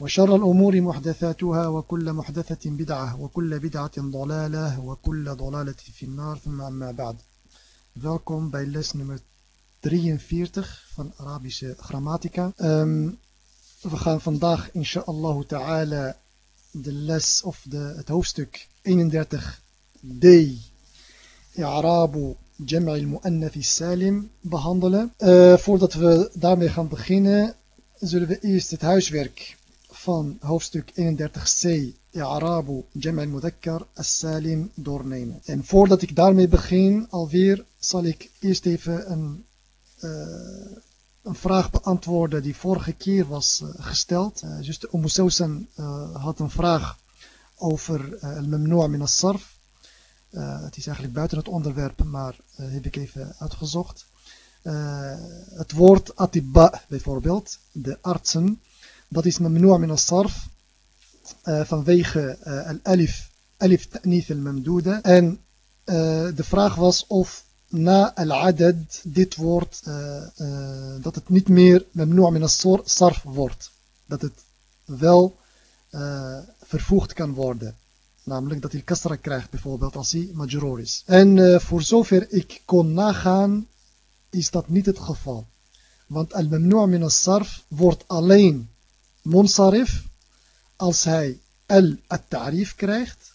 وشر الأمور محدثاتها وكل محدثة بدعة وكل بدعة ضلالة وكل ضلالة في النار ثم أما بعد Welkom bij les nummer 43 van Arabische grammatica. Um, we gaan vandaag inshallah ta'ala de les of de, het hoofdstuk 31d I'rabu Jam' al-Mu'annath salim behandelen. Uh, voordat we daarmee gaan beginnen zullen we eerst het huiswerk van hoofdstuk 31c I'rabu Jam' al-Mudakkar as-Salim doornemen. En voordat ik daarmee begin alweer zal ik eerst even een, uh, een vraag beantwoorden die vorige keer was uh, gesteld. Uh, Sousan had een vraag over al-Mamnu' min as-Sarf. het is eigenlijk buiten het onderwerp, maar heb ik even uitgezocht. het woord atibba bijvoorbeeld, de artsen, dat is mamnu' min as-sarf vanwege al-alif, alif ta'nith al-mamduda. En de vraag was of na al-adad dit woord, dat het niet meer memnu' min as-sarf wordt. Dat het wel vervoegd kan worden. Namelijk dat hij kasra krijgt bijvoorbeeld als hij majroor is. En voor zover ik kon nagaan is dat niet het geval. Want al-memnu' min as-sarf wordt alleen monsarif als hij al-ta'rif krijgt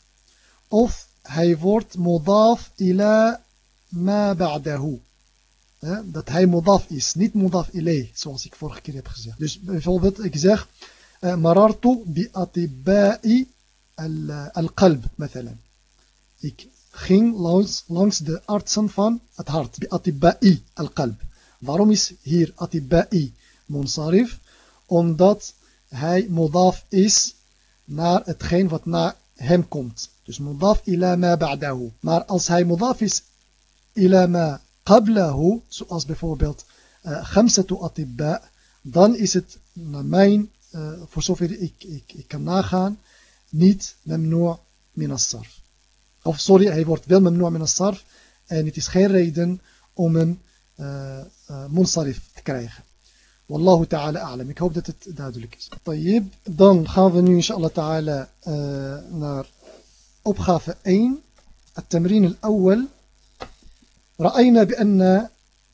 of hij wordt modaf ila ma ba'dahu. Dat hij modaf is, niet modaf ilay, zoals ik vorige keer heb gezegd. Dus bijvoorbeeld, ik zeg, uh, marartu bi atibai al-qalb. Ik ging langs, langs de artsen van het hart, bi atibai al-qalb. Waarom is hier atibai monsarif? Omdat hij modaf is naar hetgeen wat na hem komt. Dus modaf ila ma ba'dahu. Maar als hij modaf is ila ma qablahu, zoals bijvoorbeeld eh, khamsatu uh, atibba, dan is het naar mijn, eh, voor zover ik, ik, ik kan nagaan, niet memnoor minasarf. Of sorry, hij wordt wel memnoor minasarf en het is geen reden om een uh, uh, eh, monsarif te krijgen. والله تعالى أعلم. ik hoop dat het duidelijk is طيب dan gaan we nu inshallah ta'ala naar opgave التمرين الأول رأينا بأن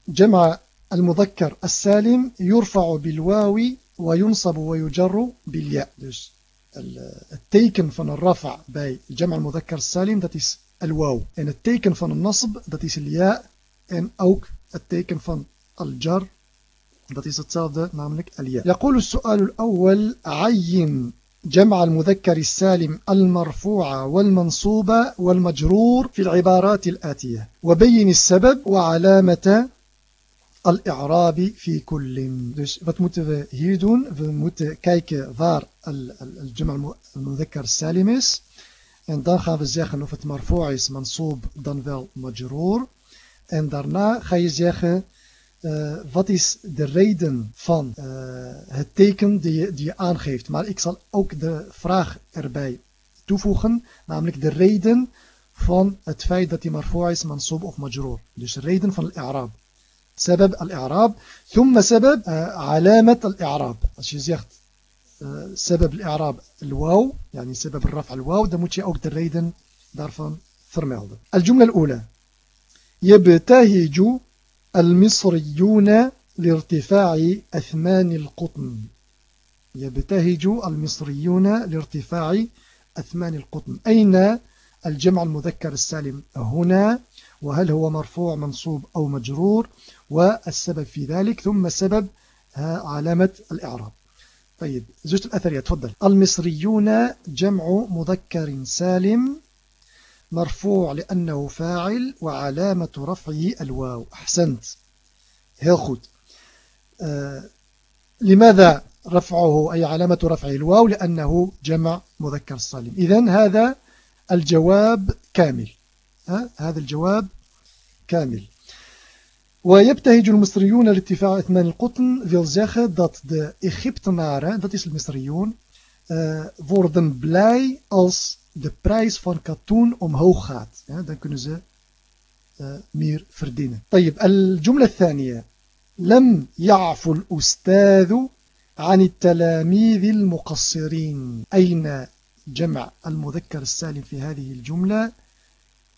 جمع المذكر السالم يرفع بالواو وينصب ويجر بالياء. التيكن van الرفع بي جمع المذكر السالم dat is الواو. en التيكن van النصب dat is الياء. إن أوك التيكن van الجر. Dat is hetzelfde namelijk al-ya يقول السؤال الأول عين جمع المذكر السالم المرفوع والمنصوب والمجرور في العبارات الآتية وبين السبب وعلامة الإعراب في كل dus wat moeten we hier doen we moeten kijken waar الجمع المذكر السالم is en dan gaan we zeggen of het marfu' is mansoob dan wel majroor en daarna ga je zeggen uh, wat is de reden van uh, het teken die je, die je aangeeft. Maar ik zal ook de vraag erbij toevoegen, namelijk de reden van het feit dat die marfu' is, mansoob of majroor. Dus de reden van al-i'raab. سبب الإعراب ثم سبب علامة الإعراب als je zegt سبب الإعراب الواو يعني سبب الرفع الواو dan moet je ook de reden daarvan vermelden الجملة الأولى يبتهج المصريون لارتفاع أثمان القطن. يبتهج المصريون لارتفاع أثمان القطن. أين الجمع المذكر السالم؟ هنا. وهل هو مرفوع منصوب أو مجرور؟ والسبب في ذلك. ثم السبب علامة الإعراب. طيب زوجة الأثرية تفضل. المصريون جمع مذكر سالم مرفوع لأنه فاعل وعلامة رفعه الواو. أحسنت. heel uh, لماذا رفعه أي علامة رفعه الواو؟ لأنه جمع مذكر سالم إذن هذا الجواب كامل. ها؟ هذا الجواب كامل. ويبتهج المصريون لارتفاع إثمان القطن wil zeggen dat de Egyptenaren, dat is de worden blij als de prijs van katoen omhoog gaat. Ja, dan kunnen ze uh, meer verdienen. طيب الجملة الثانية لم يعفو الأستاذ عن التلاميذ المقصرين أين جمع المذكر السالم في هذه الجملة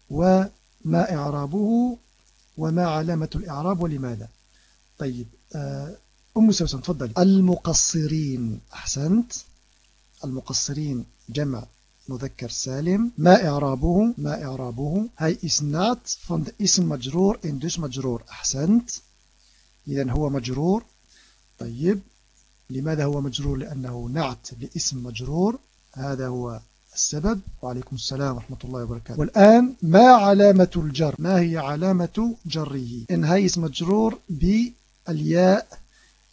وما إعرابه وما علامة الإعراب ولماذا طيب أم سوسن تفضل المقصرين أحسنت المقصرين جمع مذكر سالم. ما إعرابه؟ ما إعرابه. هاي is not van اسم مجرور en dus مجرور. أحسنت. إذا هو مجرور. طيب. لماذا هو مجرور؟ لأنه نعت لاسم مجرور. هذا هو السبب. وعليكم السلام ورحمة الله وبركاته. والآن ما علامة الجر؟ ما هي علامة جره؟ إن هاي اسم مجرور بالياء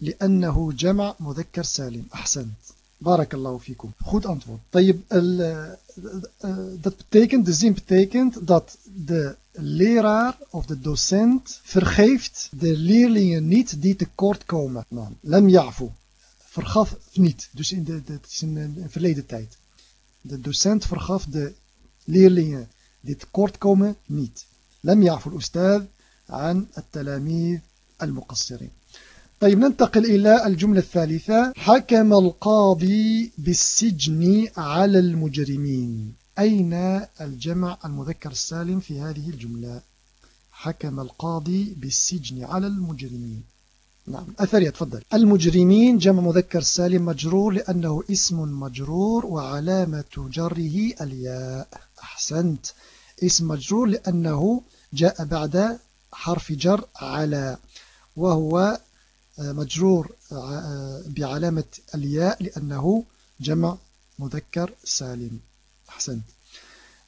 لأنه جمع مذكر سالم. أحسنت. Barakallahu fikum. Goed antwoord. Eh, eh, eh, dat betekent, de zin betekent dat de leraar of de docent vergeeft de leerlingen niet die tekortkomen. Nou, lam yafu. Vergaf niet. Dus in de, dat is in verleden tijd. De docent vergaf de leerlingen die tekortkomen niet. Lam yafu ustad aan het talamid al-muqassirin. طيب ننتقل إلى الجملة الثالثة. حكم القاضي بالسجن على المجرمين. أين الجمع المذكر السالم في هذه الجملة؟ حكم القاضي بالسجن على المجرمين. نعم أثريا تفضل. المجرمين جمع مذكر سالم مجرور لأنه اسم مجرور وعلامة جره الياء. أحسنت. اسم مجرور لأنه جاء بعد حرف جر على وهو مجرور بعلامة الياء لأنه جمع مذكر سالم. أحسنت.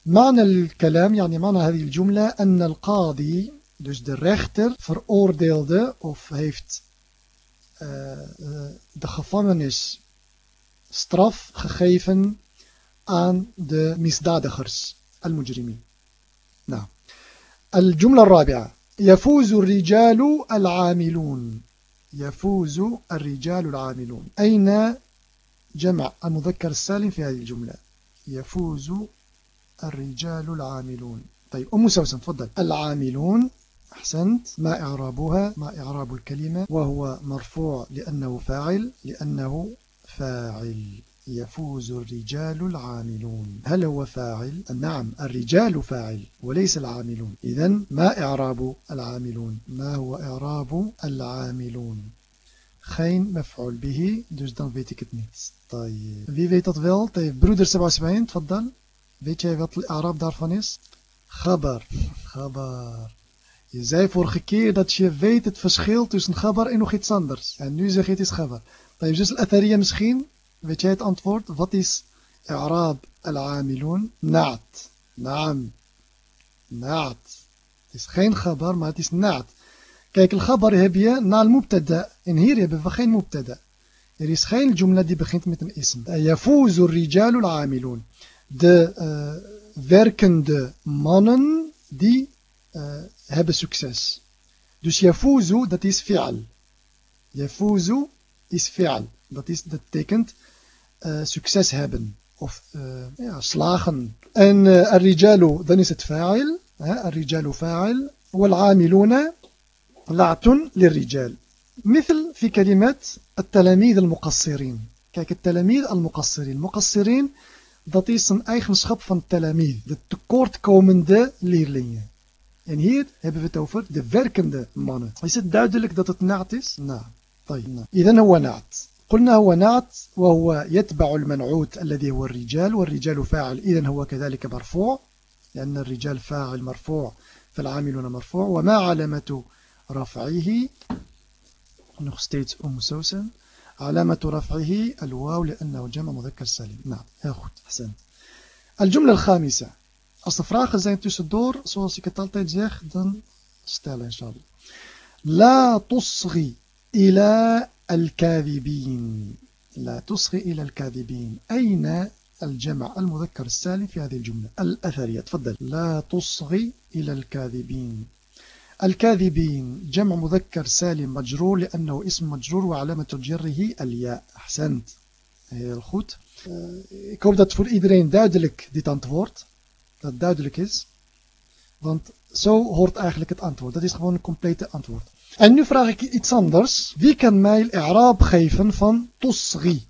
معنى الكلام يعني معنى هذه الجملة أن القاضي dus de rechter veroordeelde of heeft uh, de gevangenis straf gegeven aan de misdadigers al-mujrimin. Nou, الجملة الرابعة. يفوز الرجال العاملون. يفوز الرجال العاملون. أين جمع المذكر السالم في هذه الجملة؟ يفوز الرجال العاملون. طيب أم سوسن تفضل. العاملون أحسنت ما إعرابها؟ ما إعراب الكلمة؟ وهو مرفوع لأنه فاعل لأنه فاعل. يفوز الرجال العاملون. هل هو فاعل؟ نعم الرجال فاعل وليس العاملون. إذا ما إعراب العاملون؟ ما هو إعراب العاملون؟ خين مفعول به. دوش دان فيتك طيب. في فيتات فيل طيب برودر 77 تفضل. فيتش فيت الإعراب دار فانيس خبر. خبر. Je zei vorige keer dat je weet خبر إنو خيت gabar يعني نوزي iets خبر. طيب جوز الأثرية مسخين. Weet jij het antwoord wat is Arab al-amilun naat naam naat het is geen Gabar maar het is naat Kijk, al-ghabar heb je na al-mubtada. En hier hebben we geen mubtada. Er is geen jumla die begint met een ism. Yafuzu rijalu al-amilun. De uh, werkende mannen die uh, hebben succes. Dus yafuzu, dat is fi'al. Yafuzu is fi'al. Dat, is, dat betekent uh, succes hebben. Of ja, slagen. En uh, al-rijalu, dan is het fa'il. Al-rijalu fa'il. والعاملون لعت للرجال مثل في كلمة التلاميذ المقصرين Kijk, talamied al-muqassirin. Muqassirin, dat is een eigenschap van talamied, de tekortkomende leerlingen. En hier hebben we het over de werkende mannen. Is het duidelijk dat het naad is? Nou, طيب. إذن هو نعت. قلنا هو نعت وهو يتبع المنعوت الذي هو الرجال والرجال فاعل. إذن هو كذلك مرفوع لأن الرجال فاعل مرفوع فالعاملون مرفوع. وما علامة رفعه؟ Steeds أم سوسن علامة رفعه الواو لأنه جمع مذكر سالم. نعم. goed أحسن. الجملة الخامسة. als de vragen zijn tussendoor zoals ik het altijd zeg dan stel inshallah لا تصغي إلى الكاذبين. لا تصغي إلى الكاذبين. أين الجمع المذكر السالم في هذه الجملة؟ الأثرية. تفضل. لا تصغي إلى الكاذبين. الكاذبين. جمع مذكر سالم مجرور لأنه اسم مجرور وعلامة جره الياء. أحسنت. goed uh, ik hoop dat voor iedereen duidelijk dit antwoord dat duidelijk is want zo hoort eigenlijk het antwoord dat is gewoon een complete antwoord En nu vraag ik iets anders. Wie kan mij al-i'raab geven van Tosri?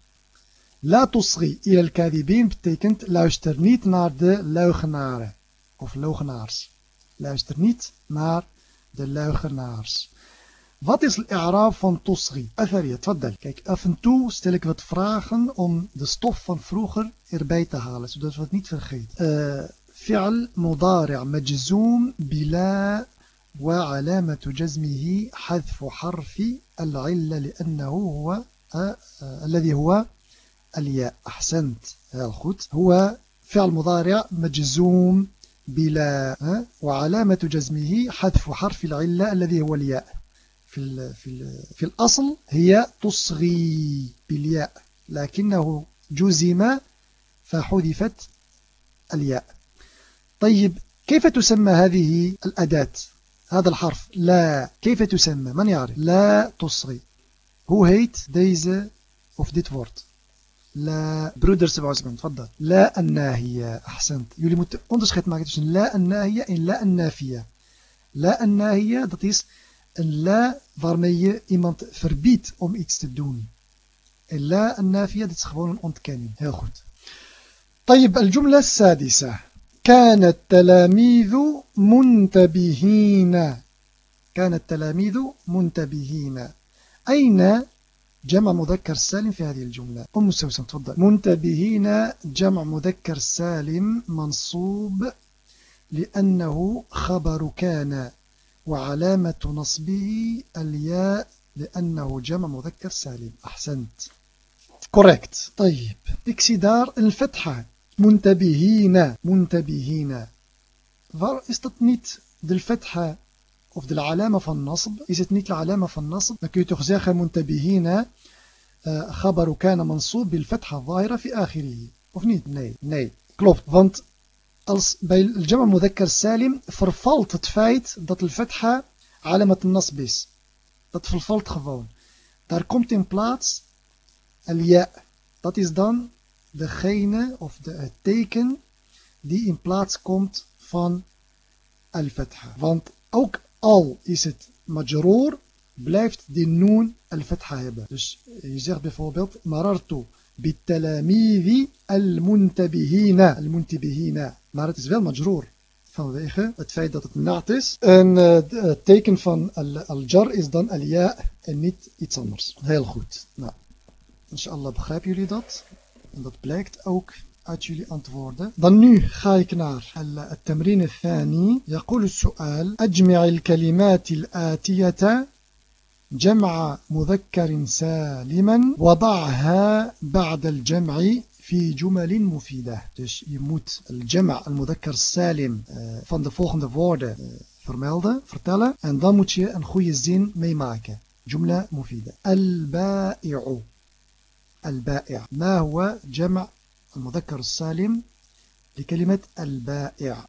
La tosri. Il al-kadibin betekent luister niet naar de leugenaren of logenaars. Luister niet naar de leugenaars. Wat is al-i'raab van tusri? Kijk, af en toe stel ik wat vragen om de stof van vroeger erbij te halen, zodat we het niet vergeten. Uh, fi'al mudari' majzoom وعلامة جزمه حذف حرف العلة لأنه هو الذي هو الياء. أحسنت. goed هو فعل مضارع مجزوم بلا وعلامة جزمه حذف حرف العلة الذي هو الياء. في, ال في, ال في الأصل هي تصغي بالياء لكنه جزم فحذفت الياء. طيب كيف تسمى هذه الأداة؟ هذا الحرف. لا. كيف تسمى؟ من يعرف؟ لا تصغي. hoe heet deze of dit woord لا. broeder 77 تفضل. لا الناهية. أحسنت. jullie moeten onderscheid maken tussen لا الناهية en لا النافية. لا الناهية dat is لا waarmee iemand verbiedt om iets te doen en لا النافية dat is gewoon ontkenning heel طيب الجملة السادسة. كان التلاميذ منتبهين. كان التلاميذ منتبهين. أين جمع مذكر سالم في هذه الجملة؟ أم سوسن تفضل. منتبهين جمع مذكر سالم منصوب لأنه خبر كان وعلامة نصبه الياء لأنه جمع مذكر سالم. أحسنت. كوريكت طيب. اكسدار الفتحة منتبهين منتبهين. فار استت نيت دل أو دل في النصب استت نيت العلامة في النصب لكي تخزيخ منتبهين خبر كان منصوب بالفتحة الظاهرة في آخره أو نيت ني ني كلوب فانت Als bij al Jama Mudakkar Salim vervalt het feit dat al-Fetha alamat al-Nasb is. Dat vervalt gewoon. Daar komt in plaats is dan degene of de, het teken die in plaats komt van al-fatha. Want ook al is het majroor, blijft die noon al-fatha hebben. Dus je zegt bijvoorbeeld, marartu bitalamizi al-muntabihina. Al-muntabihina. Maar het is wel majroor. Vanwege het feit dat het naad is. En uh, het teken van al-jar is dan al-ja en niet iets anders. Heel goed. Nou, inshallah begrijpen jullie dat. En dat blijkt ook uit jullie antwoorden. Dan nu ga ik naar التمرين الثاني يقول السؤال أجمع الكلمات الآتية جمع مذكر سالما وضعها بعد الجمع في جمل مفيدة dus je moet الجمع المذكر السالم van de volgende woorden vermelden, vertellen en dan moet je een goede zin meemaken جملة مفيدة البائع البائع. ما هو جمع المذكر السالم لكلمة البائع؟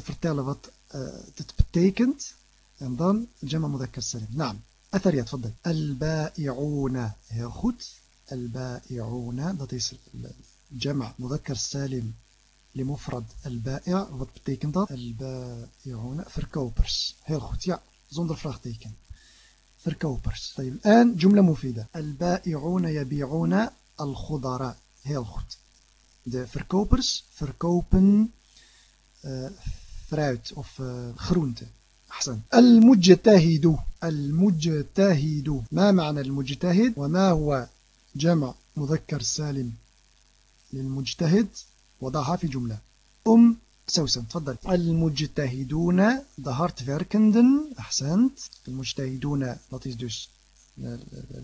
vertellen wat uh, het betekent en dan جمع مذكر السالم نعم. أثر تفضل. البائعون. goed البائعون. is جمع مذكر سالم لمفرد البائع. betekent dat البائعون. verkopers heel goed ja zonder vraagteken verkopers طيب الآن جملة مفيدة. البائعون يبيعون الخضراء heel goed de verkopers verkopen uh, fruit of uh, groente أحسن المجتهد. المجتهد. ما معنى المجتهد؟ وما هو جمع مذكر سالم للمجتهد؟ وضعها في جملة. أم سوسن تفضل المجتهدون de hardwerkenden أحسنت المجتهدون dat is dus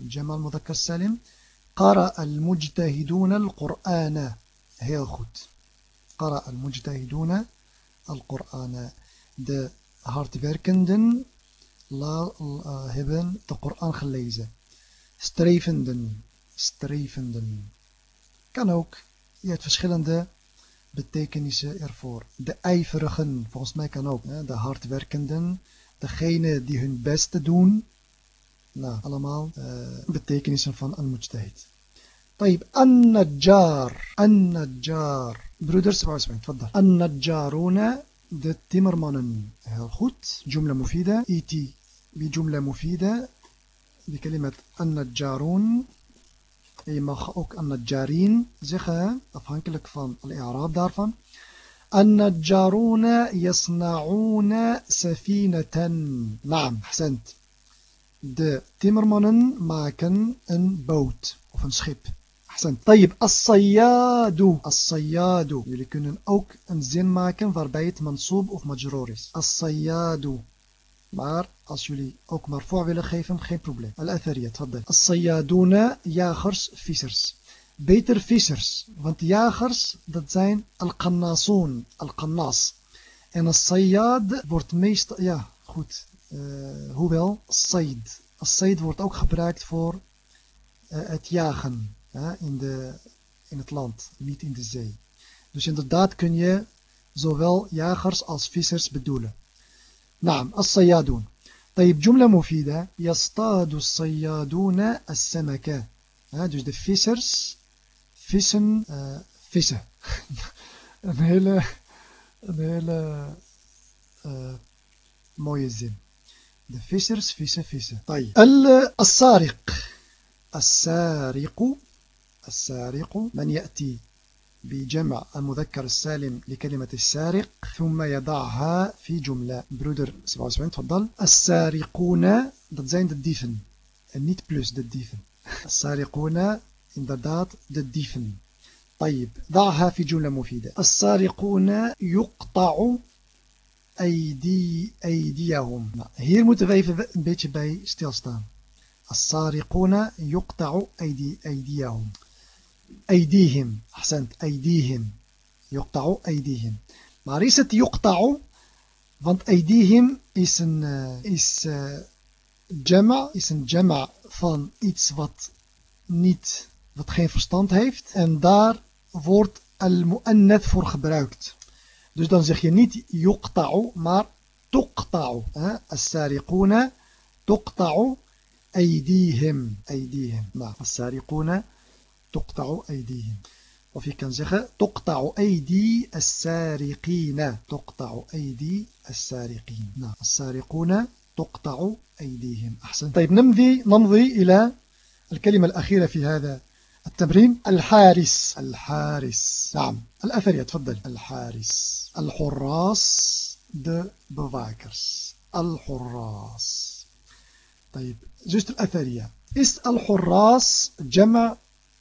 الجمع المذكر السالم قرأ المجتهدون القرآن heel قرأ المجتهدون القرآن de hardwerkenden la, la, hebben de Koran gelezen. Strevenden. Strevenden. Kan ook. Je betekenissen ervoor. De ijverigen, volgens mij kan ook. Hè? De hardwerkenden, degene die hun beste doen. Nou, allemaal uh, betekenissen van al-mujtahid. طيب النجار النجار broeders waarschuwing تفضل النجارون de timmermannen heel goed جملة مفيدة إيتي بجملة مفيدة بكلمة النجارون je mag ook النجارين zeggen afhankelijk van الإعراب daarvan النجارون يصنعون سفينة نعم أحسنت de timmermannen maken een boot of een schip Ahsan. طيب الصياد الصياد jullie kunnen ook een zin maken waarbij het mansoob of majroor is الصياد Maar als jullie ook maar voor willen geven, geen probleem. Al-Athariyat, wat dan? As-Sayyaduna, jagers, vissers. Beter vissers, want jagers, dat zijn Al-Qannasun, al-Qannas. En as-Sayyad wordt meestal, ja, goed, uh, hoewel, Sayyid. As-Sayyid wordt ook gebruikt voor eh, het jagen in, de, in het land, niet in de zee. Dus inderdaad kun je zowel jagers als vissers bedoelen. نعم الصيادون. طيب جملة مفيدة. يصطاد الصيادون السمكة ها دوش the fishers fishen fishen een hele een hele mooie zin the طيب السارق. السارق السارق من يأتي؟ بجمع المذكر السالم لكلمة السارق ثم يضعها في جملة. برودر 77 تفضل. السارقون dat zijn de dieven. En niet plus de السارقون inderdaad de dieven. طيب ضعها في جملة مفيدة. السارقون يقطع أيدي أيديهم. Hier moeten beetje bij stilstaan. السارقون يقطع أيدي أيديهم. أيديهم أحسنت أيديهم يقطع أيديهم maar is het يقطع want أيديهم is een is jama is een jama van iets wat niet wat geen verstand heeft en daar wordt al-mu'annath voor gebruikt dus dan zeg je niet yuqta'u maar as-sariquna tuqta'u aydihim aydihim nou as-sariquna تقطع أيديهم. وفي زخة تقطع أيدي السارقين. تقطع أيدي السارقين. نعم. السارقون تقطع أيديهم. أحسن. طيب نمضي نمضي إلى الكلمة الأخيرة في هذا التمرين. الحارس. الحارس. نعم. الأثرية تفضل. الحارس. الحراس. De bewakers الحراس. طيب زوجة الأثرية. is الحراس جمع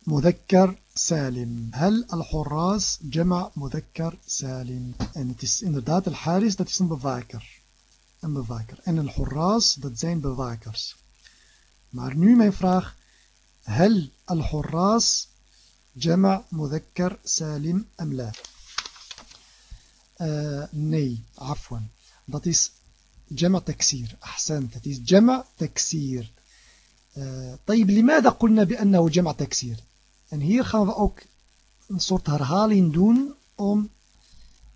مذكر سالم. هل الحراس جمع مذكر سالم؟ En het is inderdaad الحارس dat is een bewaker een bewaker en een حراس dat zijn bewakers maar nu mijn vraag هل الحراس جمع مذكر سالم أم لا؟ uh, nee عفوا. Dat is جمع تكسير. أحسنت. Het is جمع تكسير. uh, طيب لماذا قلنا بأنه جمع تكسير؟ En hier gaan we ook een soort herhaling doen om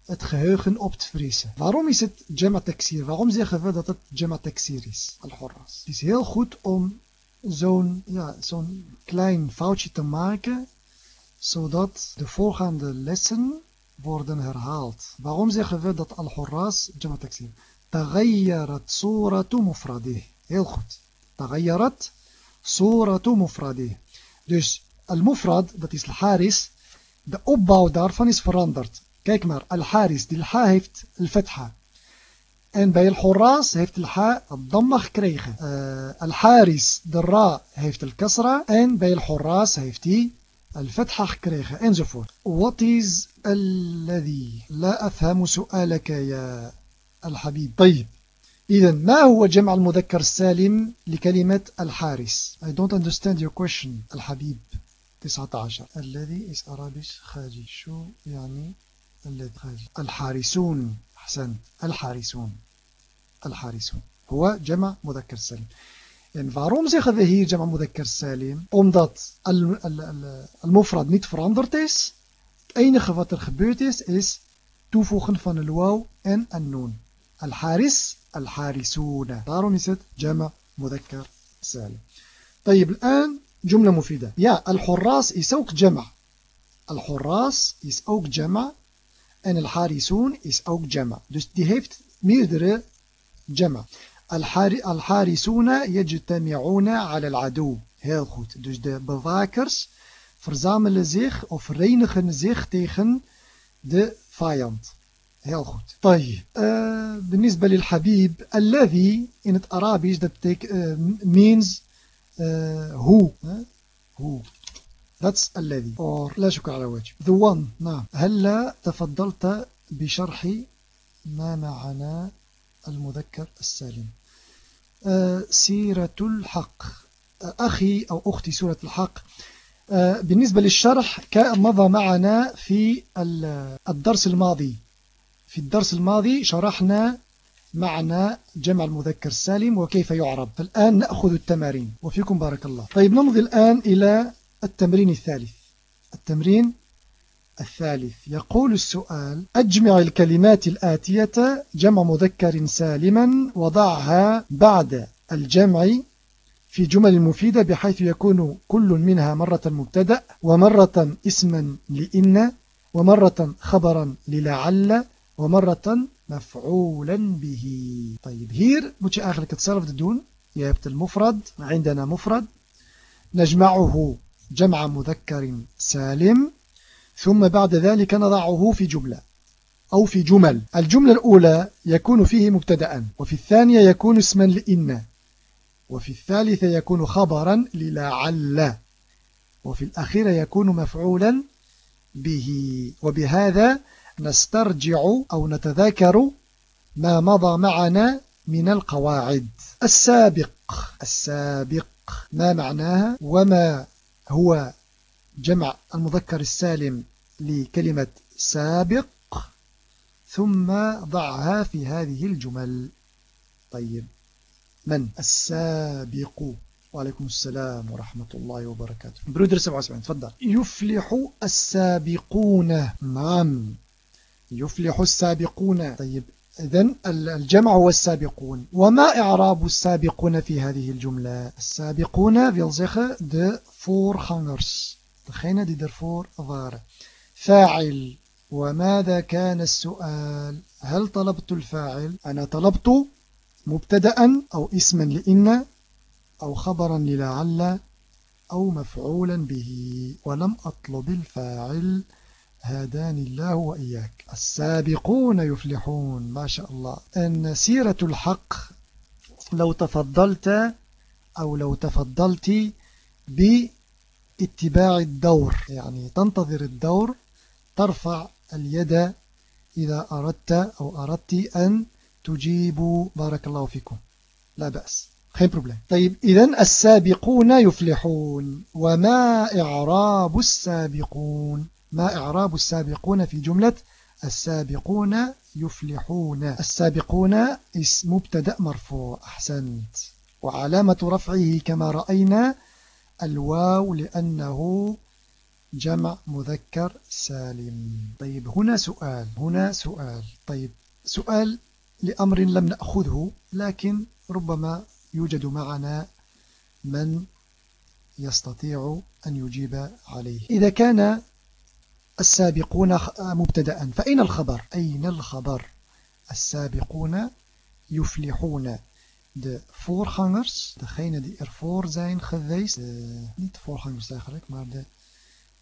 het geheugen op te frissen. Waarom is het Jama Taksir? Waarom zeggen we dat het Taksir is? Al-Horras. Het is heel goed om zo'n ja, zo'n klein foutje te maken, zodat de voorgaande lessen worden herhaald. Waarom zeggen we dat Jama Taksir? Tagayyarat suratu mufradih. Heel goed. Tagayyarat suratu mufradih. Dus al-mufrad, dat is al-haris, de opbouw daarvan is veranderd. Kijk maar, al-haris, die al-ha heeft al-fatha. En bij al-hurras heeft al-ha al-damma gekregen. Uh, al-haris, de ra, heeft al-kasra. En bij al-hurras heeft hij gekregen enzovoort. What is الذي لا أفهم سؤالك يا الحبيب طيب إذا ما هو جمع المذكر السالم لكلمة الحارس I don't understand your question الحبيب 19 الذي is Arabisch خاجي شو يعني الذي خاجي الحارسون حسن الحارسون. الحارسون. هو جمع مذكر سالم يعني فاروم زيخ ذهي جمع مذكر سالم omdat المفرد نيت veranderd أين het enige wat er gebeurd is is toevoegen van الحارس الحارسون. daarom is جمع مذكر سالم طيب الآن جملة مفيدة. يا الحراس يسوق جمع. الحراس يسوق جمع. أن الحارسون يسوق جمع. دوس دي هيفت ميدر جمع. الحار... الحارسون يجتمعون على العدو. heel goed dus de bewakers verzamelen zich of verenigen zich tegen de vijand heel goed طيب أه... بالنسبة للحبيب الذي in het Arabisch dat betekent أه... means. هو هو. That's الذي. Or لا شكر على واجب. The one. نعم. هلا تفضلت بشرح ما معنى المذكر السالم؟ سيرة الحق. أخي أو أختي سورة الحق. بالنسبة للشرح مضى معنا في الدرس الماضي. في الدرس الماضي شرحنا معنى جمع المذكر السالم وكيف يعرب. فالآن نأخذ التمارين. وفيكم بارك الله. طيب نمضي الآن إلى التمرين الثالث. التمرين الثالث. يقول السؤال أجمع الكلمات الآتية جمع مذكر سالما وضعها بعد الجمع في جمل مفيدة بحيث يكون كل منها مرة مبتدأ ومرة اسما لإن ومرة خبرا للعل ومرة مفعولا به. طيب هير moet je eigenlijk hetzelfde doen je hebt المفرد. عندنا مفرد. نجمعه جمع مذكر سالم ثم بعد ذلك نضعه في جملة أو في جمل. الجملة الأولى يكون فيه مبتدا وفي الثانية يكون اسما لإن وفي الثالثة يكون خبرا للعل وفي الأخيرة يكون مفعولا به. وبهذا نسترجع أو نتذاكر ما مضى معنا من القواعد. السابق. السابق. ما معناها وما هو جمع المذكر السالم لكلمة سابق ثم ضعها في هذه الجمل. طيب من؟ السابق. وعليكم السلام ورحمة الله وبركاته. برودر 77 تفضل. يفلح السابقون. نعم. يفلح السابقون. طيب إذن الجمع هو السابقون وما إعراب السابقون في هذه الجملة؟ السابقون wil zeggen de voorgangers. degene die ervoor waren فاعل. وماذا كان السؤال؟ هل طلبت الفاعل؟ أنا طلبت مبتدا أو اسما لإن أو خبرا للعل أو مفعولا به. ولم أطلب الفاعل. هداني الله وإياك. السابقون يفلحون ما شاء الله. أن سيرة الحق لو تفضلت أو لو تفضلت باتباع الدور يعني تنتظر الدور ترفع اليد إذا أردت أو أردت أن تجيب بارك الله فيكم. لا بأس. geen probleem. طيب إذن السابقون يفلحون. وما إعراب السابقون؟ ما إعراب السابقون في جملة السابقون يفلحون. السابقون اسم مبتدا مرفوع. أحسنت. وعلامة رفعه كما رأينا الواو لأنه جمع مذكر سالم. طيب هنا سؤال. هنا سؤال. طيب سؤال لأمر لم نأخذه لكن ربما يوجد معنا من يستطيع أن يجيب عليه. إذا كان السابقون مبتدا فأين الخبر أين الخبر السابقون يفلحون de voorgangers, degene die ervoor zijn geweest, de, niet voorgangers eigenlijk, maar de,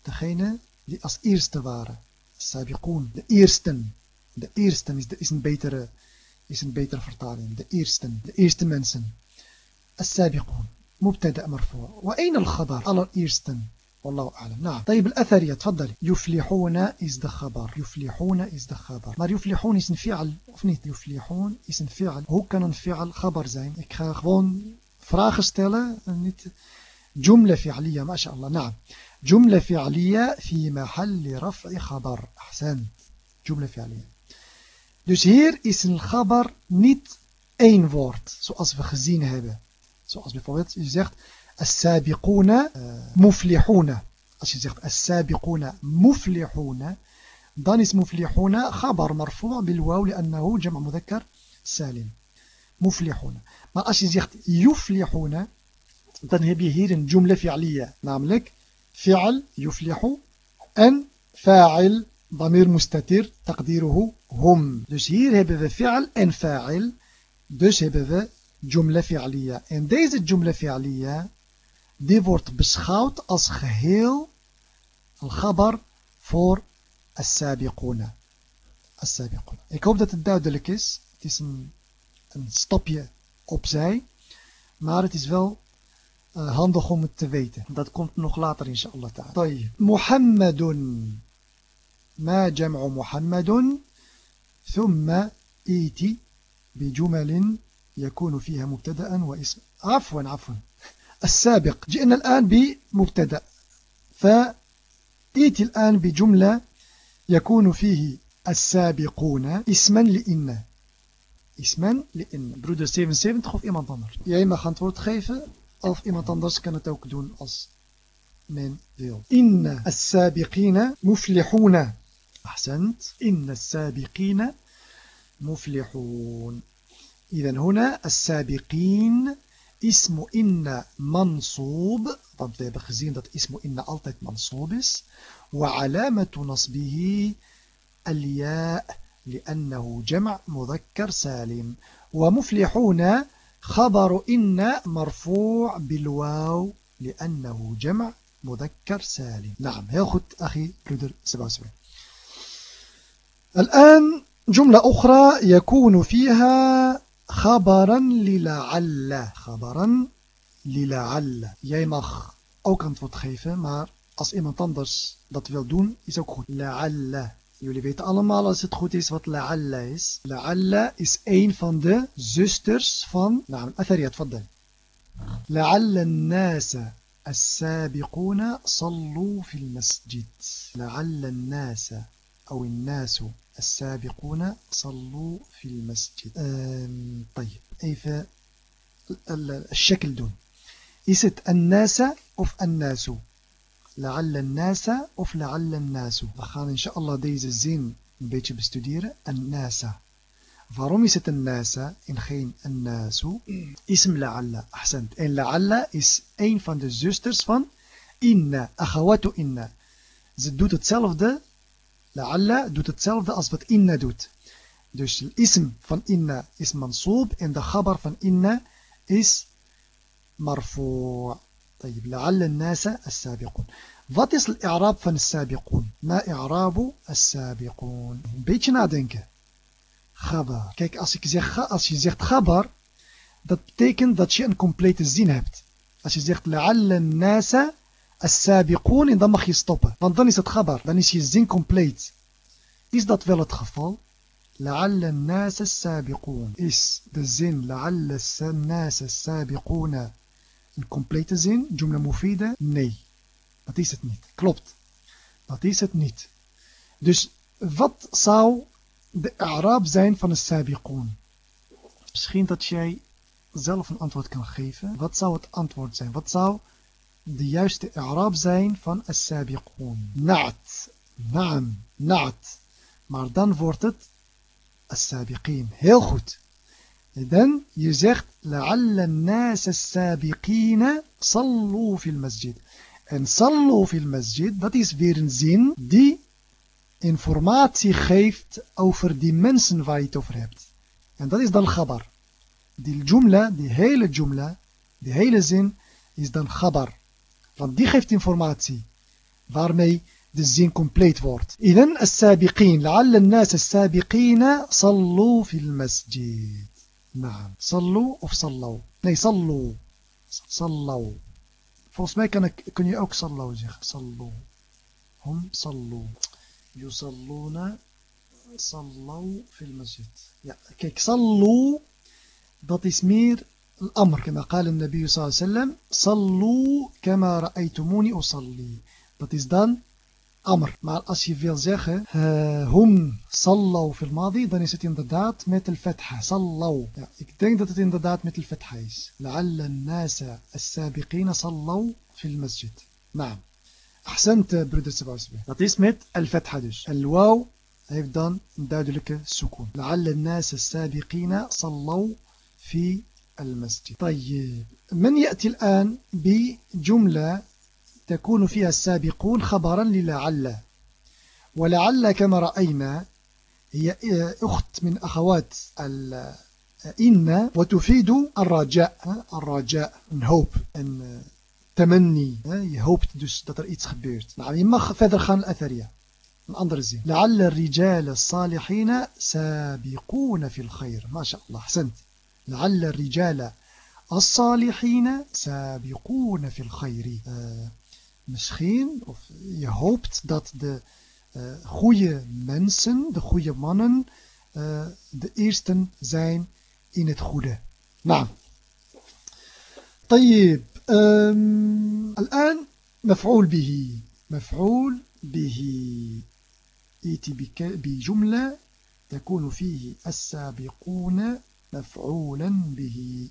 degene die als eerste waren. Sabiqoon, de eersten. De eersten is, de, is, een betere, is een betere vertaling. De eersten, de eerste mensen. As-sabiqoon, mubtada marfu. وأين الخبر? allereersten. والله أعلم. نعم. طيب الأثرية تفضلي. يفلحون إذ خبر. يفلحون إذ خبر. ما يفلحون اسم فعل. وفنيت يفلحون اسم فعل. هو كان فعل خبر زين. إكها خبون فراغ استيلا. جملة فعلية ما شاء الله. نعم. جملة فعلية في محل رفع خبر. أحسنت جملة فعلية. دوس هير اسم الخبر نت أين وورد سؤال فخزين هذا. سؤال بفوات يزيغت السابقون مفلحون. السابقون مفلحون. dan مفلحون. خبر مرفوع بالواو لأنه جمع مذكر سالم. مفلحون. maar als je يفلحون. dan heb جملة فعلية. نعم namelijk فعل يفلح. أن فاعل ضمير مستتر. تقديره هم. دوش hier hebben فعل. أن فاعل. دوش هبذا جملة فعلية. إن دايز الجملة فعلية. Die wordt beschouwd als geheel al-ghabar voor as-sabiquna. As-sabiquna. Ik hoop dat het duidelijk is. Het is een, een stapje opzij, maar het is wel uh, handig om het te weten. Dat komt nog later inshallah ta'ala. طيب. محمد ما جمع محمد ثم إيتي بجمل يكون فيها مبتدا واسم عفوا عفوا السابق. جئنا الآن بمبتدأ. فإيتي الآن بجملة يكون فيه السابقون اسما لإن. اسما لإن. Broeder 77 of iemand anders jij mag antwoord geven of iemand anders kan het ook doen als men wil إن السابقين مفلحون. أحسنت. إن السابقين مفلحون. إذا هنا السابقين اسم إن منصوب want we hebben gezien dat ismu inna وعلامة نصبه الياء لأنه جمع مذكر سالم. ومفلحون خبر إن مرفوع بالواو لأنه جمع مذكر سالم. نعم heel أخي برودر 77 الآن جملة أخرى يكون فيها خبرا للعل خبرا للعل jij mag ook antwoord geven maar als iemand anders dat wil doen is ook goed la'alla jullie weten allemaal als het goed is wat la'alla is la'alla is een van de zusters van naam athariyat faddal la'alla الناس السابقون صلوا في المسجد لعل الناس أو الناس السابقون صلوا في المسجد. طيب كيف الشكل دون؟ Is het الناس of الناس. لعل الناس of لعل الناس. gaan إن شاء الله deze zin beetje bestuderen الناس. Waarom is het الناس en geen الناس. إسم لعل أحسنت. En لعل is een van de zusters van إن أخوات إن. زدوت تسالف ده La'alla doet hetzelfde als wat inna doet. Dus de ism van inna is mansoob en de gabar van inna is مرفوع طيب لعل الناس السابقون Wat is الإعراب van السابقون? ما إعراب السابقون? Een beetje nadenken. Gabar. Kijk, als, ik zeg, als je zegt gabar, dat betekent dat je een complete zin hebt. Als je zegt لعل الناس السابقون, en dan mag je stoppen. Want dan is het gabar. Dan is je zin compleet. Is dat wel het geval? لعل الناس السابقون. Is de zin لعل الناس السابقون Een complete zin, jumla mufida, nee. Dat is het niet. Klopt. Dat is het niet. Dus wat zou de Arab zijn van een sabiqoon? Misschien dat jij zelf een antwoord kan geven. Wat zou het antwoord zijn? Wat zou de juiste Arab zijn van een sabiqoon? Naat. Naam. Naat. Maar dan wordt het as-sabiqeen. Heel goed. إذن يزيغت لعل الناس السابقين صلوا في المسجد En sallu fil masjid, dat is weer een zin die informatie geeft over die mensen waar je het over hebt. En dat is dan khabar. Die jumla, die hele jumla, die hele zin is dan khabar. Want die geeft informatie waarmee de zin compleet wordt. Idan as-sabiqin, la'alla an-nas as-sabiqin sallu fil masjid. Naam. Sallu of sallau? Nee, sallu. Sallau. Volgens mij kan ik, kun je ook sallau zeggen. Sallu. Hum sallu. Yusalluna sallau fil masjid. Ja, kijk, sallu, dat is meer الأمر كما قال النبي صلى الله عليه وسلم صلوا كما رأيتموني أصلي. That is أمر. مع als je wil هم صلوا في الماضي Dan is it inderdaad الفتحة. صلوا. Yeah, Ik denk dat الفتحة. لعل الناس السابقين صلوا في المسجد. نعم. أحسنت برودة سبعة سبعة That is الفتحة dus الواو heeft dan een duidelijke سكون. لعل الناس السابقين صلوا في المسجد طيب من يأتي الآن بجملة تكون فيها السابقون خبرا للعل ولعل كما رأينا هي أخت من أخوات إن وتفيد الرجاء الرجاء een hoop een تمني je hoopt dus dat er iets gebeurt nou, je الأثرية andere zin. لعل الرجال الصالحين سابقون في الخير. ما شاء الله. حسنت. لعل الرجال الصالحين سابقون في الخير. uh, misschien of je hoopt dat de uh, goede mensen de goede mannen uh, نعم. طيب الآن مفعول به. مفعول به. ايتي بجملة تكون فيه السابقون مفعولا به.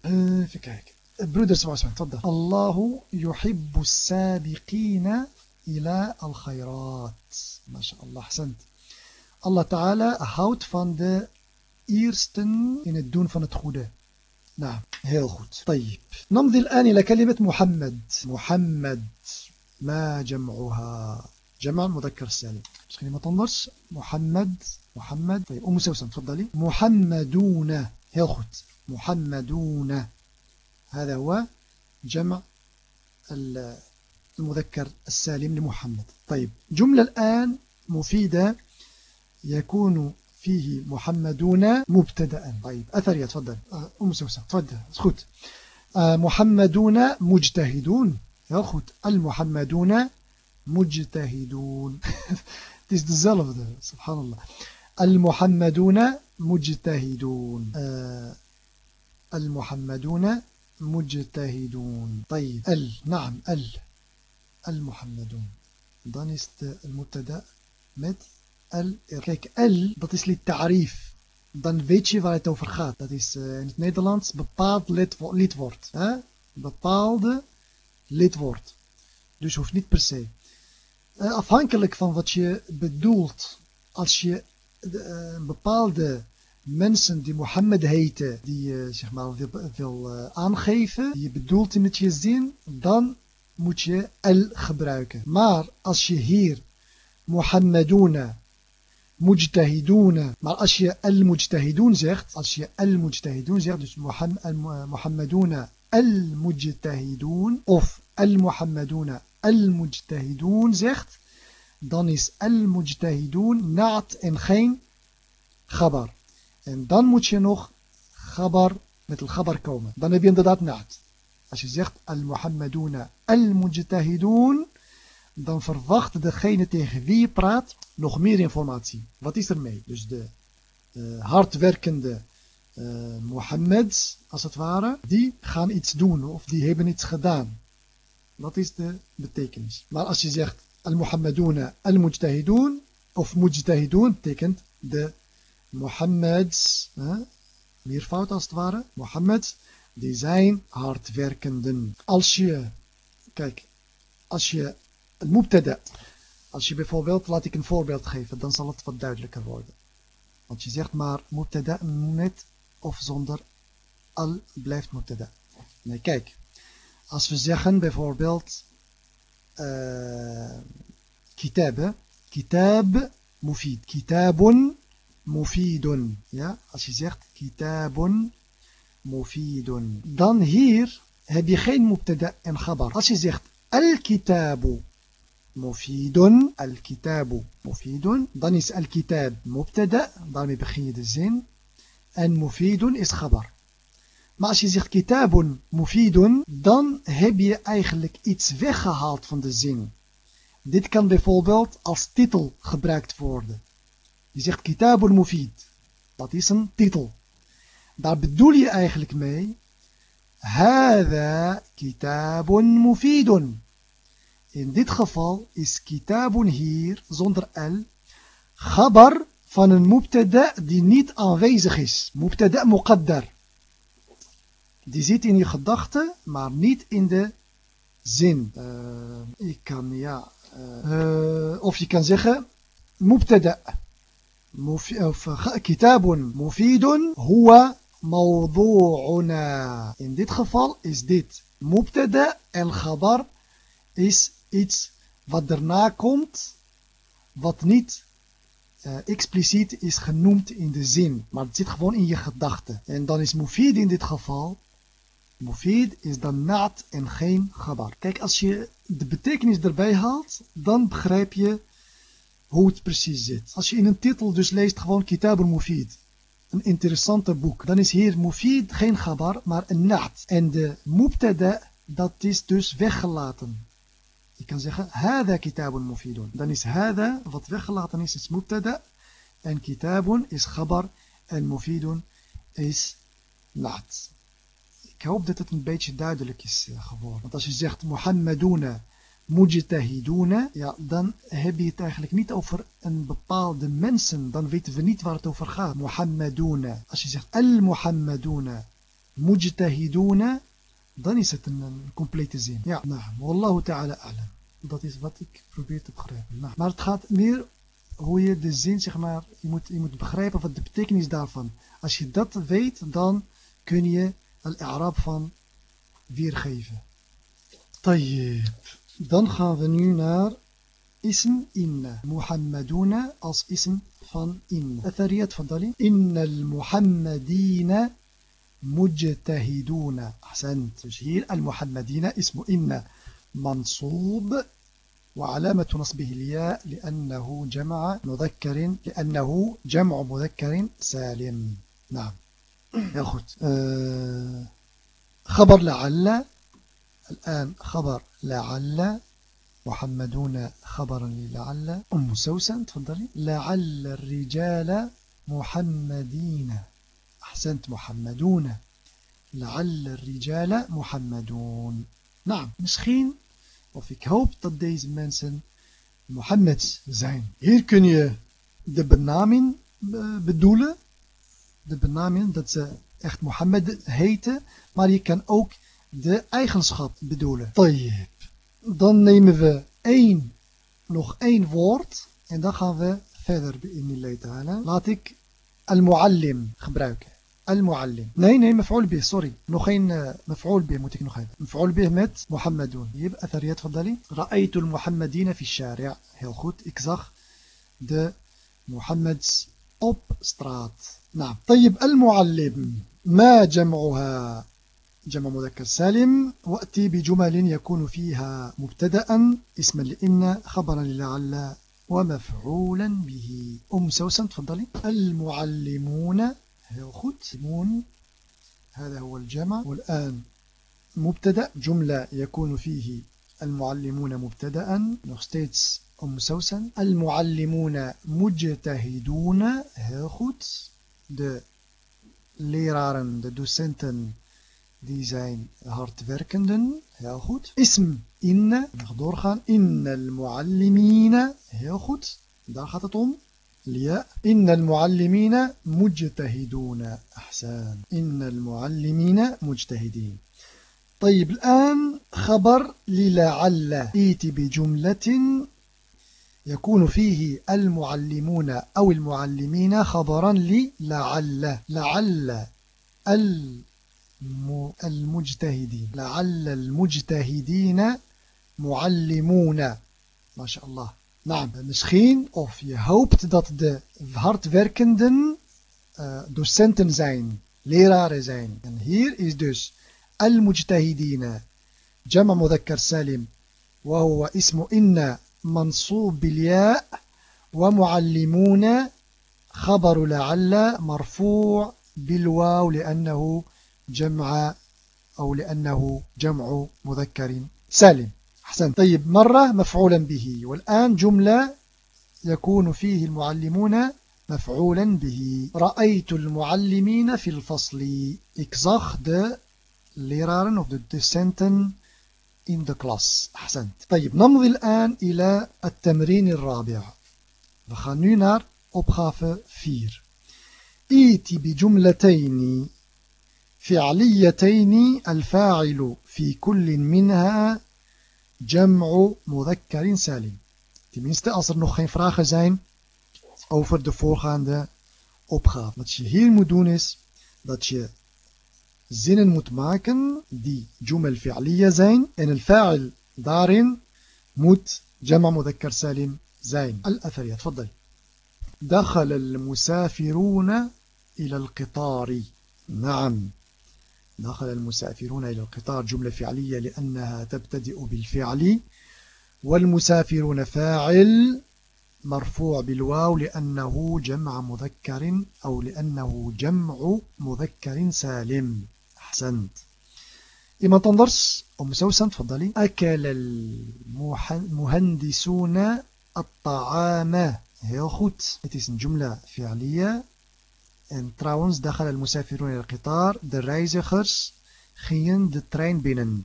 فكهك برودر سبع سبع تفضل. الله يحب السابقين إلى الخيرات. ما شاء الله حسنت الله تعالى houdt van de eersten in het doen van goede نعم heel goed طيب نمضي الآن إلى كلمة محمد. محمد ما جمعها؟ جمع مذكر سالم misschien iemand anders محمد محمد. طيب أم سوسن تفضلي. محمدون heel goed محمدون. هذا هو جمع المذكر السالم لمحمد. طيب جملة الآن مفيدة. يكون فيه محمدون مبتدأ. طيب أثر يتفضل أم سوسن تفضل. goed محمدون مجتهدون. heel goed المحمدون مجتهدون Het is dezelfde, subhanallah. Al-Muhammaduna mujtahidun. Al-Muhammaduna mujtahidun. طيب. Al, naam, al. Al-Muhammadun. Dan is de mubtada met al. Kijk, al, dat is litta'arif. Dan weet je waar het over gaat. Dat is uh, in het Nederlands bepaald lidwoord. Hè? Bepaalde lidwoord. Dus hoeft niet per se. Eh, afhankelijk van wat je bedoelt. Als je uh, bepaalde mensen die Mohammed heten, die je zeg maar wil, wil uh, aangeven, die je bedoelt in het je zin, dan moet je al gebruiken. Maar als je hier Mohammeduna, Mujtahiduna, maar als je al-Mujtahidun zegt, als je al-Mujtahidun zegt, dus Mohammeduna al-Mujtahidun of al-Muhammaduna al-mujtahidun zegt, dan is al-mujtahidun naat en geen gabar. En dan moet je nog gabar met el gabar komen. Dan heb je inderdaad naat. Als je zegt al-muhammaduna al-mujtahidun, dan verwacht degene tegen wie je praat nog meer informatie. Wat is er mee? Dus de hardwerkende uh, Mohammeds, als het ware, die gaan iets doen of die hebben iets gedaan. Dat is de betekenis. Maar als je zegt al-Muhammaduna al-Mujtahidun of Mujtahidun betekent de Mohammeds, meervoud als het ware, Mohammeds, die zijn hardwerkenden. Als je, kijk, als je al-Mubtada, als je bijvoorbeeld, laat ik een voorbeeld geven, dan zal het wat duidelijker worden. Want je zegt maar Mubtada met of zonder al blijft Mubtada. Nee, kijk. Als we zeggen bijvoorbeeld uh, kitab, kitab mufid, kitabun mufidun. Ja, als je zegt kitabun mufidun. Dan hier heb je geen mubtada en khabar. Als je zegt al-kitabu mufidun, al-kitabu mufidun, dan is al-kitab mubtada, daarmee begin je de zin. En mufidun is khabar. Maar als je zegt kitabun mufidun, dan heb je eigenlijk iets weggehaald van de zin. Dit kan bijvoorbeeld als titel gebruikt worden. Je zegt kitabun mufid. Dat is een titel. Daar bedoel je eigenlijk mee. Hada kitabun mufidun. In dit geval is kitabun hier zonder l khabar van een mubtada die niet aanwezig is. Mubtada muqaddar. Die zit in je gedachten, maar niet in de zin. Uh, ik kan, ja... Uh, of je kan zeggen, mubtada. Of kitabun mufidun huwa mawdu'una. In dit geval is dit mubtada en khabar is iets wat daarna komt, wat niet expliciet is genoemd in de zin, maar het zit gewoon in je gedachten. En dan is mufid in dit geval, mufid is dan naad en geen gabar. Kijk, als je de betekenis erbij haalt, dan begrijp je hoe het precies zit. Als je in een titel dus leest gewoon Kitab al-Mufid, een interessante boek, dan is hier mufid geen gabar, maar een naad. En de mubtada, dat is dus weggelaten. Je kan zeggen, hada kitabun mufidun. Dan is hada, wat weggelaten is, is mubtada. En kitabun is khabar. En mufidun is naad. Ik hoop dat het een beetje duidelijk is eh, geworden. Want als je zegt Muhammaduna mujtahiduna, ja, dan heb je het eigenlijk niet over een bepaalde mensen. Dan weten we niet waar het over gaat. Muhammaduna. Als je zegt al-Muhammaduna mujtahiduna, dan is het een, complete zin. Ja, wallahu ta'ala alam. Dat is wat ik probeer te begrijpen. Maar het gaat meer hoe je de zin, zeg maar, je moet, je moet begrijpen wat de betekenis daarvan. Als je dat weet, dan kun je al-i'rab van weergeven. Tayyib. Dan gaan we nu naar ism inna. Muhammaduna als ism van inna. Athariyat van Dali. Inna al-Muhammadina مجتهدون أحسنت هي المحمدين اسم إن منصوب وعلامة نصبه الياء لأنه جمع مذكر لأنه جمع مذكر سالم نعم يا أخذ أه خبر لعل الآن خبر لعل محمدون خبرا لعل. أم سوسن تفضلي. لعل الرجال محمدين. أحسنت محمدون. لعل الرجال محمدون. نعم. misschien of ik hoop dat deze mensen Mohammeds zijn. Hier kun je de benaming bedoelen. De benaming dat ze echt Mohammed heten. Maar je kan ook de eigenschap bedoelen. Tayyip. Dan nemen we één, nog één woord. En dan gaan we verder in die Laat ik al-muallim gebruiken. المعلم nee nee مفعول به sorry nog geen مفعول به moet ik nog hebben مفعول به met محمدون يبقى أثرية تفضلي رأيت المحمدين في الشارع heel goed ik zag de محمدs op straat نعم. طيب المعلم ما جمعها؟ جمع مذكر سالم وأتي بجمل يكون فيها مبتدأ اسما لإن خبرا للعل ومفعولا به. أم سوسن تفضلي. المعلمون heel goed مون هذا هو الجمع. والآن مبتدأ جملة يكون فيه المعلمون مبتدأ. Nog أم سوسن. المعلمون مجتهدون heel de leraren, de docenten die zijn hardwerkenden heel goed ism inne nog doorgaan in al-muallimina heel goed daar gaat het om الياء إن المعلمين مجتهدون أحسان إن المعلمين مجتهدين طيب الآن خبر للعل إيت بجملة يكون فيه المعلمون أو المعلمين خبرا لعل لعل المجتهدين لعل المجتهدين معلمون. ما شاء الله. نعم. مسخين of je دات dat de hardwerkenden docenten zijn leraren zijn en hier is dus المجتهدين. جمع مذكر سالم. وهو اسم إِنَّ منصوب بالياء ومعلمون خبر لعل مرفوع بالواو لأنه جمع أو لأنه جمع مذكر سالم. أحسن طيب مرة مفعولا به والآن جملة يكون فيه المعلمون مفعولا به. رأيت المعلمين في الفصل. ik zag de leraren of de docenten in de klas. أحسنت. طيب نمضي الآن إلى التمرين الرابع. We gaan nu naar opgave 4. إيتي بجملتين فعليتين الفاعل في كل منها جمع مذكر سالم. Tenminste, als er nog geen vragen zijn over de voorgaande opgave. Wat je hier moet doen is dat je zinnen moet maken die jumal fi'liya zijn en el fa'il daarin moet jama mudhakkar salim zijn. Al-athariya. دخل المسافرون إلى القطار. نعم. دخل المسافرون إلى القطار جملة فعلية لأنها تبتدئ بالفعل. والمسافرون فاعل مرفوع بالواو لأنه جمع مذكر أو لأنه جمع مذكر سالم. أحسنت إما تندرس أم سوسن تفضلي. أكل المهندسون الطعام. Heel goed. Het is een جملة فعلية. En trouwens دخل المسافرون إلى القطار. De reizigers gingen de trein binnen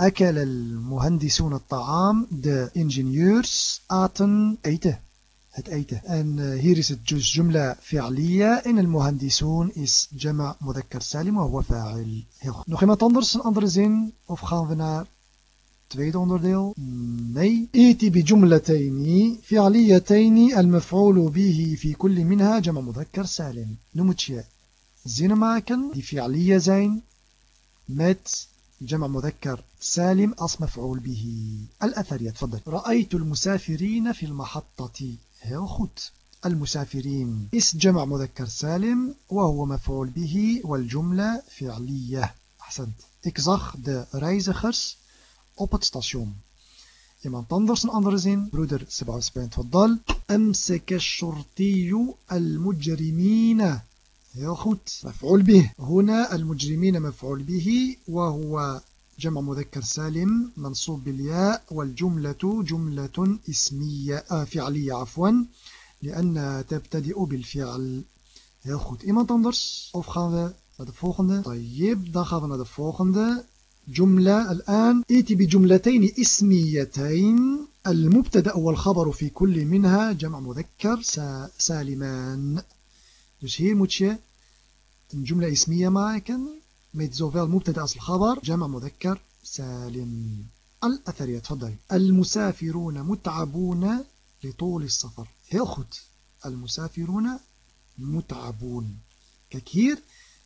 أكل المهندسون الطعام. De ingenieurs aten eten. Het eten. En uh, hier is het dus جملة فعلية en المهندسون is جمع مذكر سالم وفاعل. Heel goed. Nog iemand anders, een andere zin? Of gaan we naar tweede onderdeel? Nee. Iti bi jumlatayni fi'liyatayni al-maf'ulu bihi fi kulli minha jama mudhakkar salim. Nu moet je zinnen maken die fi'liya zijn met جمع مذكر سالم أص مفعول به الأثر يتفضل رأيت المسافرين في المحطة Heel goed. المسافرين is جمع مذكر سالم وهو مفعول به والجملة فعلية. أحسنت. ik zag de reizigers op het station iemand anders een andere zin broeder Sebastian تفضل. أمسك الشرطي المجرمين. heel goed مفعول به. هنا المجرمين مفعول به وهو جمع مذكر سالم منصوب بالياء والجملة جملة اسمية آه فعلية عفوا لأنها تبتدئ بالفعل. Heel goed. Iemand anders? Of gaan we naar de volgende? طيب dan gaan we naar de volgende. جملة الآن. ائتي بجملتين اسميتين. المبتدأ والخبر في كل منها. جمع مذكر سالمان. Dus hier moet je een ميت زوفيل مبتدأ أصل خبر جمع مذكر سالم. الاثر يتفضل المسافرون متعبون لطول السفر. heel goed المسافرون متعبون. kijk hier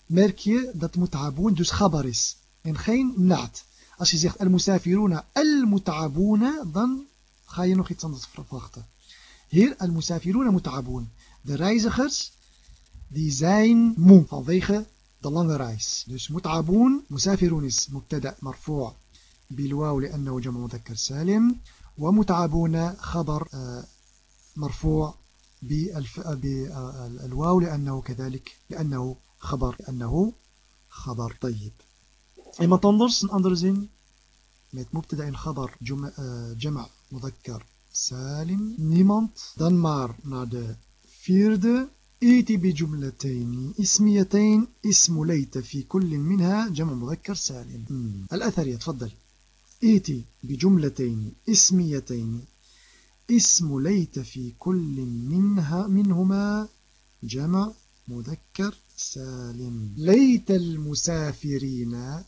merk je متعبون دوس خبر is en geen naat als المسافرون المتعبون dan خاينو je nog iets anders verwachten hier المسافرون متعبون. De reizigers die zijn moe vanwege de lange reis. Dus mut'abun, musafirun is mubtada marfu' بالواو لأنه جمع مذكر سالم ومتعبون خبر مرفوع بالواو لأنه كذلك لأنه خبر لأنه خبر طيب إما تنظرس een andere zin met mubtada en khabar جمع مذكر سالم niemand dan maar naar de vierde ائتي بجملتين. اسميتين اسم ليت في كل منها جمع مذكر سالم. الأثر يتفضل ائتي بجملتين اسميتين اسم ليت في كل منها منهما جمع مذكر سالم. ليت المسافرين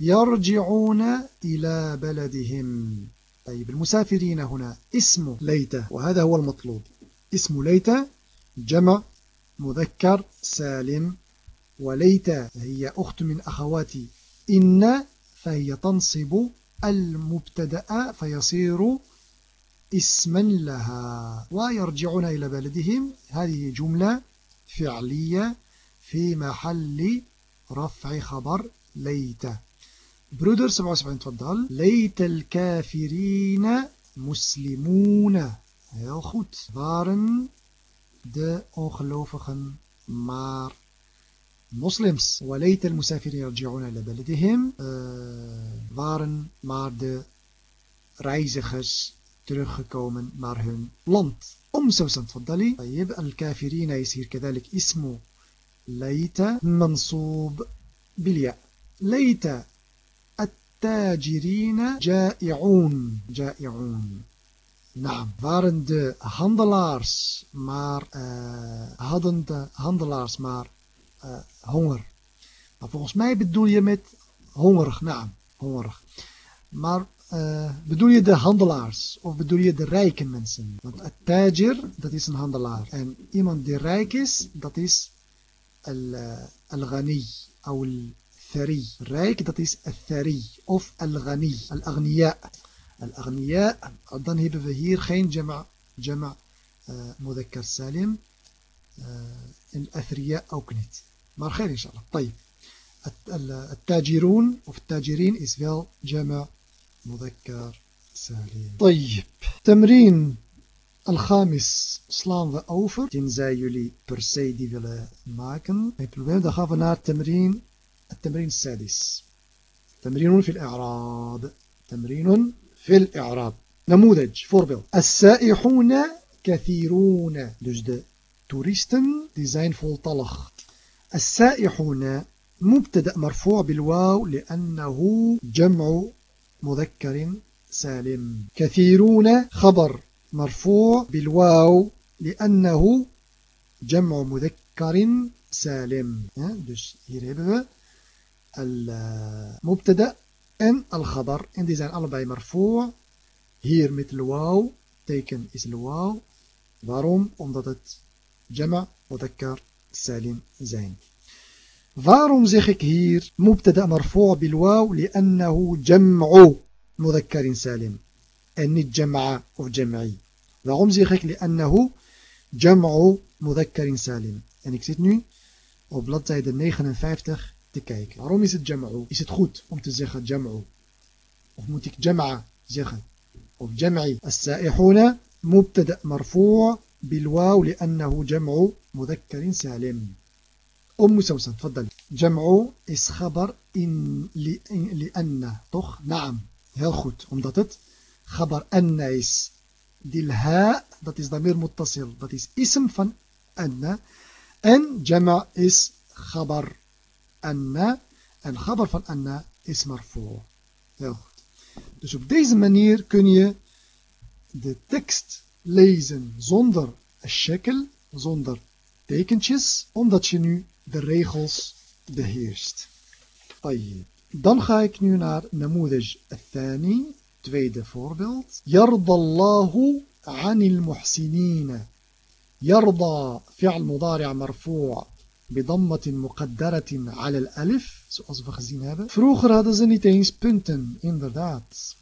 يرجعون إلى بلدهم. طيب المسافرين هنا اسم ليت وهذا هو المطلوب. اسم ليت جمع مذكر سالم. وليت هي أخت من أخوات إن فهي تنصب. المبتدأ فيصير اسما لها. ويرجعون إلى بلدهم. هذه جملة فعلية في محل رفع خبر ليت. برودر 77 تفضل. ليت الكافرين مسلمون. heel goed waren de ongelovigen maar moslims. المسافرين يرجعون إلى بلدهم. uh, waren maar de reizigers teruggekomen naar hun land. أم سوسن تفضلي. طيب الكافرين يصير كذلك. اسم ليت منصوب بالياء. ليت التاجرين جائعون. جائعون. Naam, waren de handelaars maar, uh, hadden de handelaars maar uh, honger. Volgens mij bedoel je met hongerig, naam, hongerig. Maar uh, bedoel je de handelaars of bedoel je de rijke mensen? Want het tajir, dat is een handelaar. En iemand die rijk is, dat is al-ghani, al-thari. Rijk, dat is al-thari of al-ghani, al-aghniya. الأغنياء أظن هي بفهير خين جمع جمع آه، مذكر سالم آه، الأثرياء أو كنيت. ما خير إن شاء الله. طيب. التاجرون وفي التاجرين إسفيل جمع مذكر سالم. طيب. تمرين الخامس سلام أوفر. تنزايولي برسي دي فيلا ماكن. دخاف نار تمرين التمرين السادس. تمرين في الإعراض. تمرين في الإعراب. نموذج voorbeeld. السائحون كثيرون. Dus de toeristen die zijn. السائحون مبتدأ مرفوع بالواو لأنه جمع مذكر سالم كثيرون خبر مرفوع بالواو لأنه جمع مذكر سالم dus hier المبتدا en الخبر en die zijn allebei مرفوع hier met de wauw teken is de wauw waarom omdat het جمع مذكر سالم zijn Waarom zeg ik hier mubtada marfu' bil waw? Liannahu jam'u mudhakkarin salim. En niet jam'a of jam'i. Waarom zeg ik liannahu jam'u mudhakkarin salim? En ik zit nu op bladzijde 59 te kijken. Waarom is het jam'u? Is het goed om te zeggen jam'u? Of moet ik jam'a zeggen? Of jam'i. As-sa'ihuna mubtada marfu' waw liannahu jam'u mudhakkarin salim. أم سوسن تفضل جمع is خبر in لأن toch نعم heel goed omdat het خبر أن is الهاء dat is ضمير متصل dat is اسم van أن en جمع is خبر أن en خبر van أن is مرفوع heel goed dus op deze manier kun je de tekst lezen zonder shekel zonder tekentjes omdat je nu de regels beheerst. طيب. Dan ga ik nu naar نموذج الثاني tweede voorbeeld. يرضى الله عن المحسنين يرضى فعل مضارع مرفوع بضمة مقدرة على الألف zoals we gezien hebben. Vroeger hadden ze niet eens punten, inderdaad.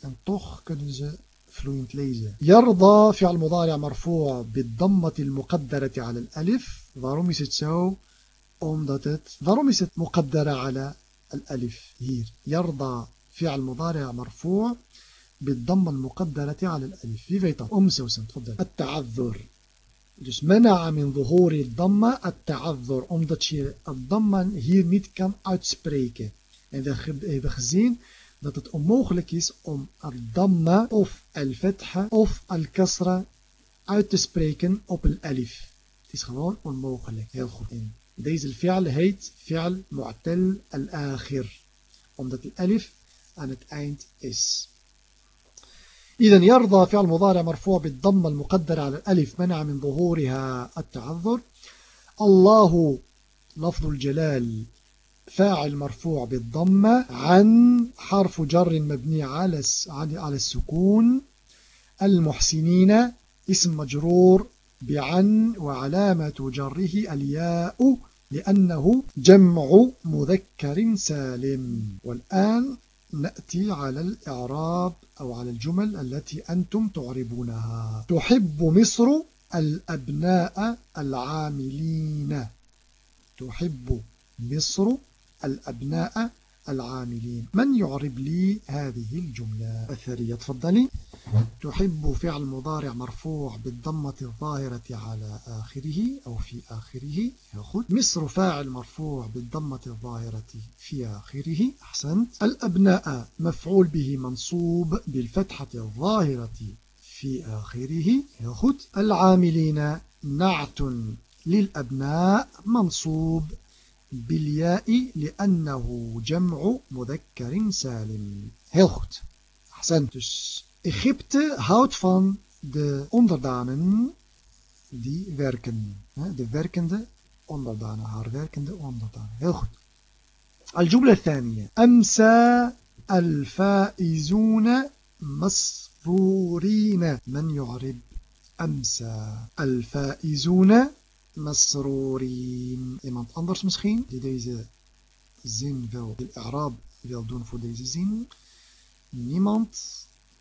En toch kunnen ze vloeiend lezen. يرضى فعل مضارع مرفوع بالضمة المقدرة على الألف Waarom is het zo? Omdat het, waarom is het muqaddara ala al-alif hier? Yarda fi'al mudari'a marfu' بالضمة المقدرة على الألف wie weet dat? أم سوسن تفضل التعذر Dus mena'a min dhuhuri damma at-ta'adhur. Omdat je ad-damma hier niet kan uitspreken. En we hebben gezien dat het onmogelijk is om het damma of al-fetha of al-kasra uit te spreken op een alif. Het is gewoon onmogelijk. Heel goed. In. Deze fi'al heet fi'al mu'tal al-akhir. Omdat de alif aan het eind is. إذا يرضى فعل مضارع مرفوع بالضمة المقدرة على الألف منع من ظهورها التعذر. الله لفظ الجلال فاعل مرفوع بالضمة عن حرف جر مبني على على السكون. المحسنين اسم مجرور بعن وعلامة جره الياء لأنه جمع مذكر سالم. والآن نأتي على الإعراب أو على الجمل التي أنتم تعربونها. تحب مصر الأبناء العاملين. تحب مصر الأبناء العاملين. من يعرب لي هذه الجملة؟ الثرية تفضلي. تحب فعل مضارع مرفوع بالضمة الظاهرة على آخره أو في آخره؟ يأخذ. مصر فاعل مرفوع بالضمة الظاهرة في آخره. أحسنت. الأبناء مفعول به منصوب بالفتحة الظاهرة في آخره. يأخذ. العاملين نعت للأبناء منصوب بالياء لأنه جمع مذكر سالم heel goed accent dus Egypte houdt van de onderdanen die werken de werkende onderdanen haar werkende onderdanen heel goed الجملة الثانية أمسى الفائزون مسرورين من يعرب أمسى الفائزون مسرورين iemand anders misschien die deze zin wil de i'raab wil doen voor deze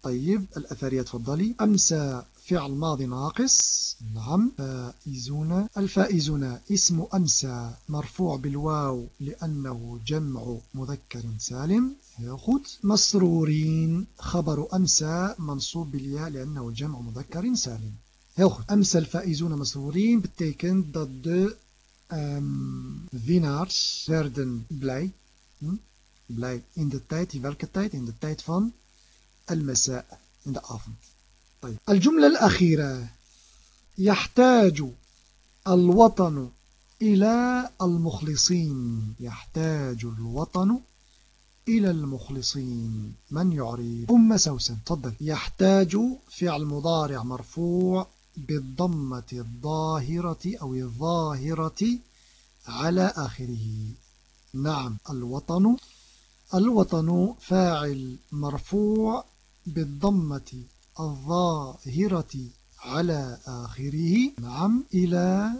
طيب الأثرية تفضلي. أمسى فعل ماضي ناقص. نعم. فائزون الفائزون اسم أمسى مرفوع بالواو لأنه جمع مذكر سالم. ياخد مسرورين خبر أمسى منصوب بالياء لأنه جمع مذكر سالم. Heel goed. Amsal faizuna masrurin betekent dat de um, winnaars werden blij. Hm? Blij in de tijd, in welke tijd? In de tijd van al-masa, in de avond. طيب. الجملة الأخيرة يحتاج الوطن إلى المخلصين يحتاج الوطن إلى المخلصين من يعرف أم سوسن تفضل يحتاج فعل مضارع مرفوع بالضمة الظاهرة أو الظاهرة على آخره. نعم الوطن. الوطن فاعل مرفوع بالضمة الظاهرة على آخره. نعم إلى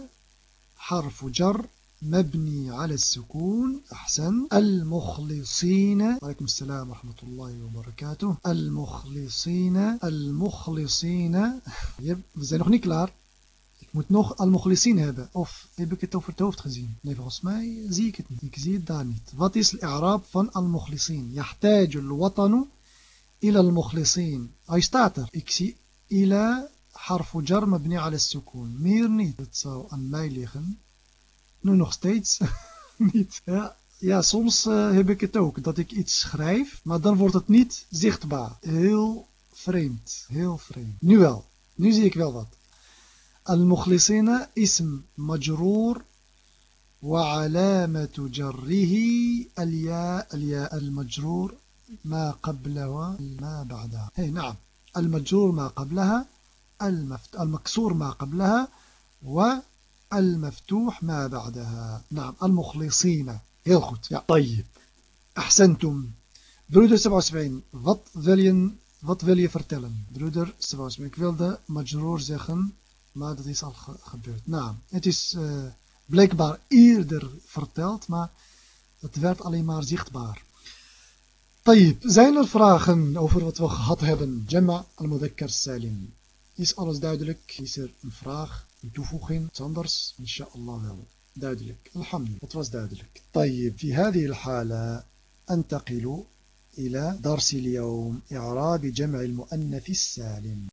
حرف جر. مبني على السكون أحسن المخلصين عليكم السلام ورحمة الله وبركاته المخلصين المخلصين we zijn nog niet ik moet nog al-Mukhlisin hebben of heb ik het over het hoofd gezien nee volgens mij zie ik het niet ik zie het daar niet wat is al-i'raab van al-Mukhlisin يحتاج الوطن إلى المخلصين hij staat er ik zie إلى حرف جر مبني على السكون meer niet het zou aan mij liggen Nu nog steeds niet. Ja, ja soms uh, heb ik het ook. Dat ik iets schrijf, maar dan wordt het niet zichtbaar. Heel vreemd. Heel vreemd. Nu wel. Nu zie ik wel wat. المخلصين اسم مجرور وعلامة جره الياء الياء المجرور ما قبله ما بعدها هي نعم المجرور ما قبلها. المكسور ما قبلها و المفتوح ما بعدها نعم المخلصين heel goed ja طيب أحسنتم broeder 77 wat wil je wat wil je vertellen broeder 77 ik wilde majroor zeggen maar dat is al ge gebeurd nou het is uh, blijkbaar eerder verteld maar het werd alleen maar zichtbaar طيب zijn er vragen over wat we gehad hebben Jama al-Mudakkar Salim is alles duidelijk is er een vraag Een toevoeging, iets anders, inshallah wel. duidelijk. Alhamdulillah, het was duidelijk. طيب في هذه الحالة أنتقل إلى درس اليوم إعراب جمع المؤنث السالم